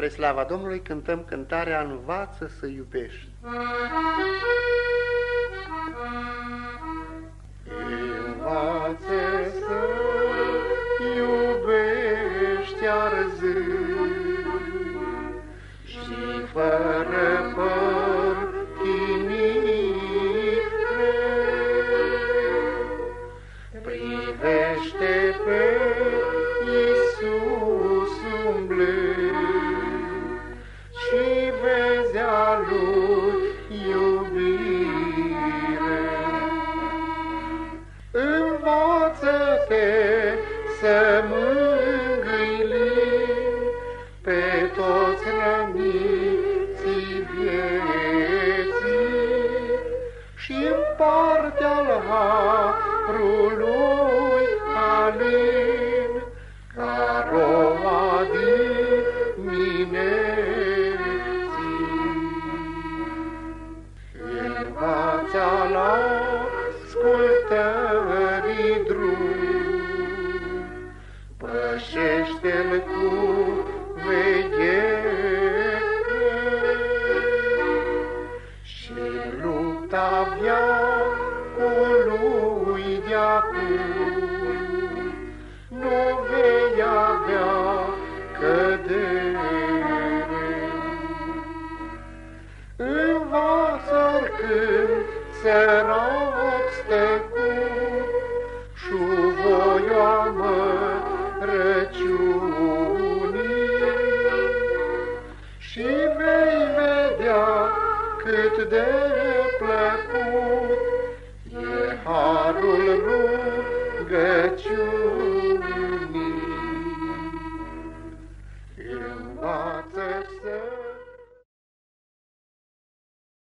Spre slava Domnului cântăm cântarea Învață să iubești. Învață să iubești arzând Lui iubire. Învață-te să mângâi pe toți răniții vieții și împarte al harului alin la ascultării drum, pășește-l cu veghere și lupta viacului de acum nu vei avea cădere. Învață-l când sărac stăcut și voioamă răciunii și vei vedea cât de plăcut e harul rugăciunii.